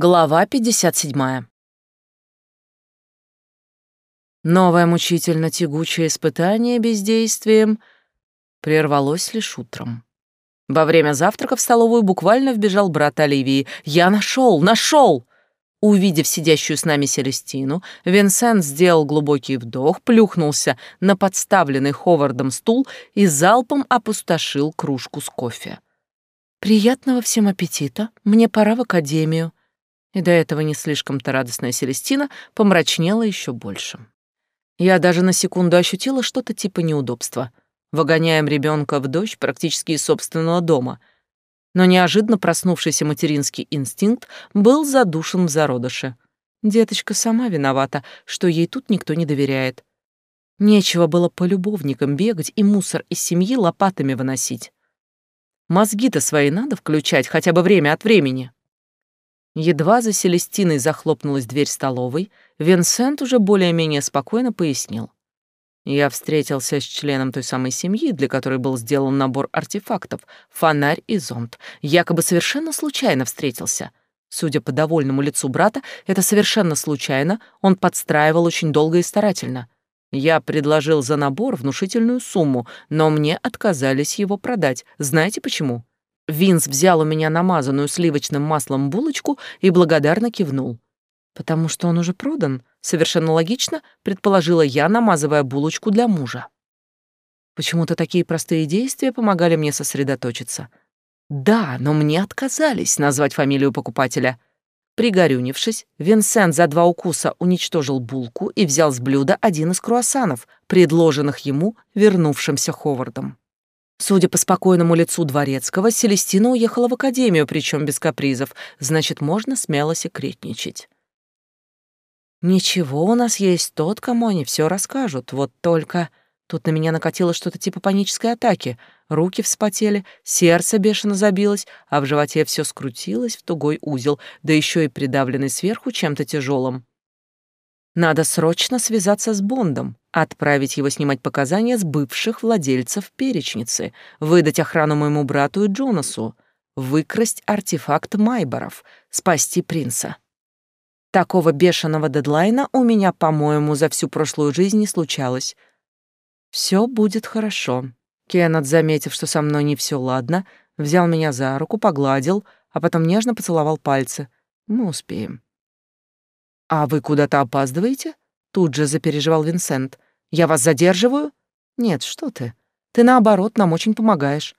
Глава 57. Новое мучительно тягучее испытание бездействием прервалось лишь утром. Во время завтрака в столовую буквально вбежал брат Оливии. «Я нашел! Нашел!» Увидев сидящую с нами Селестину, Винсент сделал глубокий вдох, плюхнулся на подставленный Ховардом стул и залпом опустошил кружку с кофе. «Приятного всем аппетита! Мне пора в академию!» И до этого не слишком-то радостная Селестина помрачнела еще больше. Я даже на секунду ощутила что-то типа неудобства. Выгоняем ребенка в дождь практически из собственного дома. Но неожиданно проснувшийся материнский инстинкт был задушен в зародыше. Деточка сама виновата, что ей тут никто не доверяет. Нечего было по любовникам бегать и мусор из семьи лопатами выносить. Мозги-то свои надо включать хотя бы время от времени. Едва за Селестиной захлопнулась дверь столовой, Винсент уже более-менее спокойно пояснил. Я встретился с членом той самой семьи, для которой был сделан набор артефактов, фонарь и зонт. Якобы совершенно случайно встретился. Судя по довольному лицу брата, это совершенно случайно он подстраивал очень долго и старательно. Я предложил за набор внушительную сумму, но мне отказались его продать. Знаете почему? Винс взял у меня намазанную сливочным маслом булочку и благодарно кивнул. «Потому что он уже продан», — совершенно логично, предположила я, намазывая булочку для мужа. Почему-то такие простые действия помогали мне сосредоточиться. Да, но мне отказались назвать фамилию покупателя. Пригорюнившись, Винсент за два укуса уничтожил булку и взял с блюда один из круассанов, предложенных ему вернувшимся Ховардом. Судя по спокойному лицу дворецкого, Селестина уехала в академию, причем без капризов, значит, можно смело секретничать. Ничего, у нас есть тот, кому они все расскажут, вот только... Тут на меня накатило что-то типа панической атаки. Руки вспотели, сердце бешено забилось, а в животе все скрутилось в тугой узел, да еще и придавленный сверху чем-то тяжелым. Надо срочно связаться с Бондом, отправить его снимать показания с бывших владельцев перечницы, выдать охрану моему брату и Джонасу, выкрасть артефакт Майборов, спасти принца. Такого бешеного дедлайна у меня, по-моему, за всю прошлую жизнь не случалось. Все будет хорошо. Кеннет, заметив, что со мной не все ладно, взял меня за руку, погладил, а потом нежно поцеловал пальцы. Мы успеем. «А вы куда-то опаздываете?» Тут же запереживал Винсент. «Я вас задерживаю?» «Нет, что ты. Ты, наоборот, нам очень помогаешь».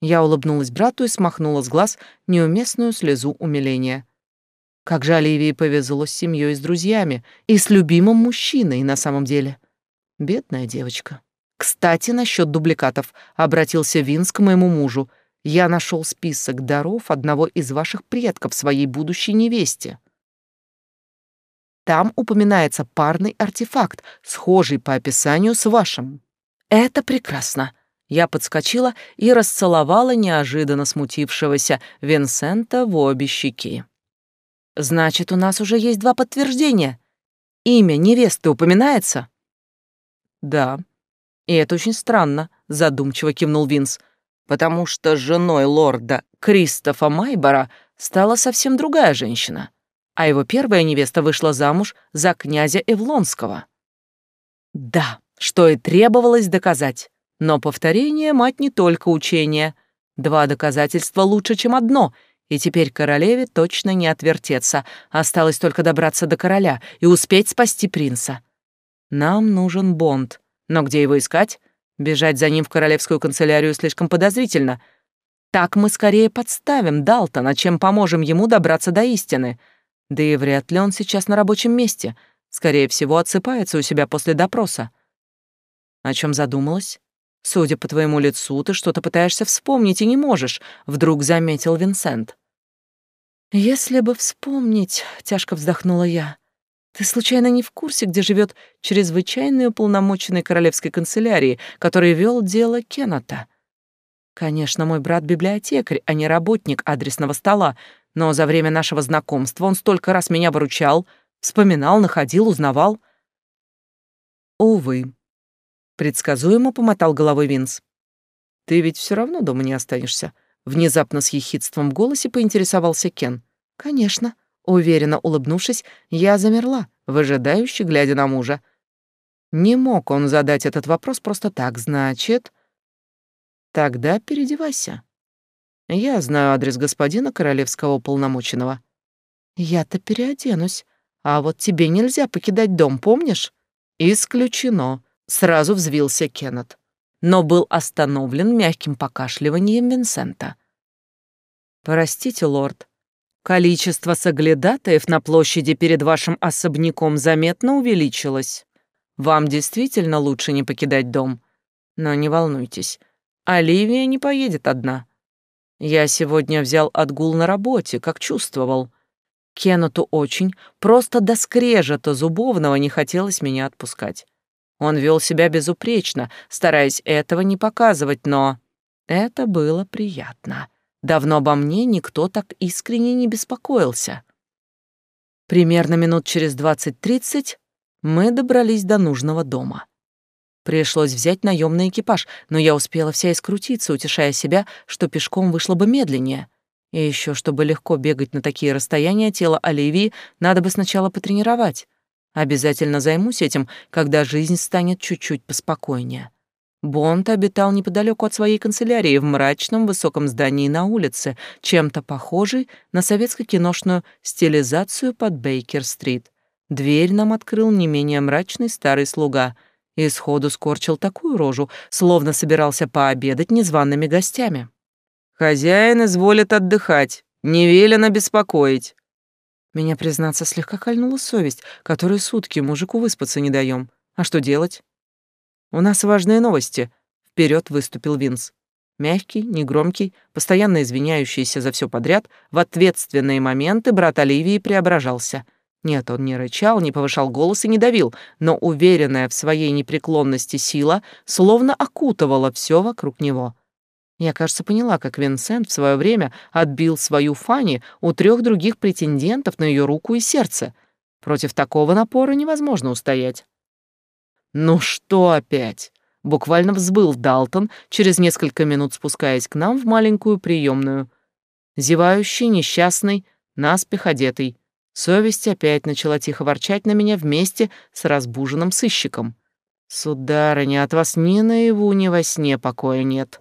Я улыбнулась брату и смахнула с глаз неуместную слезу умиления. Как же Оливии повезло с семьей с друзьями, и с любимым мужчиной на самом деле. Бедная девочка. «Кстати, насчет дубликатов», — обратился Винс к моему мужу. «Я нашел список даров одного из ваших предков своей будущей невесте». Там упоминается парный артефакт, схожий по описанию с вашим. Это прекрасно. Я подскочила и расцеловала неожиданно смутившегося Винсента в обе щеки. Значит, у нас уже есть два подтверждения. Имя невесты упоминается? Да. И это очень странно, задумчиво кивнул Винс, потому что женой лорда Кристофа Майбора стала совсем другая женщина а его первая невеста вышла замуж за князя Эвлонского. Да, что и требовалось доказать. Но повторение — мать не только учения. Два доказательства лучше, чем одно, и теперь королеве точно не отвертеться. Осталось только добраться до короля и успеть спасти принца. Нам нужен Бонд. Но где его искать? Бежать за ним в королевскую канцелярию слишком подозрительно. Так мы скорее подставим Далтона, чем поможем ему добраться до истины. Да и вряд ли он сейчас на рабочем месте. Скорее всего, отсыпается у себя после допроса. О чем задумалась? Судя по твоему лицу, ты что-то пытаешься вспомнить и не можешь, вдруг заметил Винсент. Если бы вспомнить, тяжко вздохнула я. Ты случайно не в курсе, где живет чрезвычайный уполномоченный королевской канцелярии, который вел дело Кеннета? Конечно, мой брат библиотекарь, а не работник адресного стола, но за время нашего знакомства он столько раз меня выручал, вспоминал, находил, узнавал. Увы. Предсказуемо помотал головой Винс. Ты ведь все равно дома не останешься. Внезапно с ехидством в голосе поинтересовался Кен. Конечно, Уверенно улыбнувшись, я замерла, выжидающе глядя на мужа. Не мог он задать этот вопрос просто так, значит... Тогда переодевайся. Я знаю адрес господина королевского полномоченного. Я-то переоденусь. А вот тебе нельзя покидать дом, помнишь? Исключено. Сразу взвился Кеннет. Но был остановлен мягким покашливанием Винсента. Простите, лорд, количество соглядатаев на площади перед вашим особняком заметно увеличилось. Вам действительно лучше не покидать дом. Но не волнуйтесь, Оливия не поедет одна. Я сегодня взял отгул на работе, как чувствовал. Кеннету очень, просто до скрежета зубовного не хотелось меня отпускать. Он вел себя безупречно, стараясь этого не показывать, но это было приятно. Давно обо мне никто так искренне не беспокоился. Примерно минут через двадцать-тридцать мы добрались до нужного дома. Пришлось взять наемный экипаж, но я успела вся искрутиться, утешая себя, что пешком вышло бы медленнее. И еще, чтобы легко бегать на такие расстояния, тело Оливии надо бы сначала потренировать. Обязательно займусь этим, когда жизнь станет чуть-чуть поспокойнее. Бонд обитал неподалеку от своей канцелярии в мрачном высоком здании на улице, чем-то похожей на советско-киношную стилизацию под Бейкер-стрит. Дверь нам открыл не менее мрачный старый слуга — и сходу скорчил такую рожу, словно собирался пообедать незваными гостями. «Хозяин изволит отдыхать, не велено беспокоить». Меня, признаться, слегка кольнула совесть, которой сутки мужику выспаться не даем. А что делать? «У нас важные новости», — вперед выступил Винс. Мягкий, негромкий, постоянно извиняющийся за все подряд, в ответственные моменты брат Оливии преображался — нет, он не рычал, не повышал голос и не давил, но уверенная в своей непреклонности сила словно окутывала все вокруг него. Я, кажется, поняла, как Винсент в свое время отбил свою Фанни у трех других претендентов на ее руку и сердце. Против такого напора невозможно устоять. «Ну что опять?» — буквально взбыл Далтон, через несколько минут спускаясь к нам в маленькую приемную. Зевающий, несчастный, наспех одетый. Совесть опять начала тихо ворчать на меня вместе с разбуженным сыщиком. «Сударыня, от вас ни наяву, ни во сне покоя нет».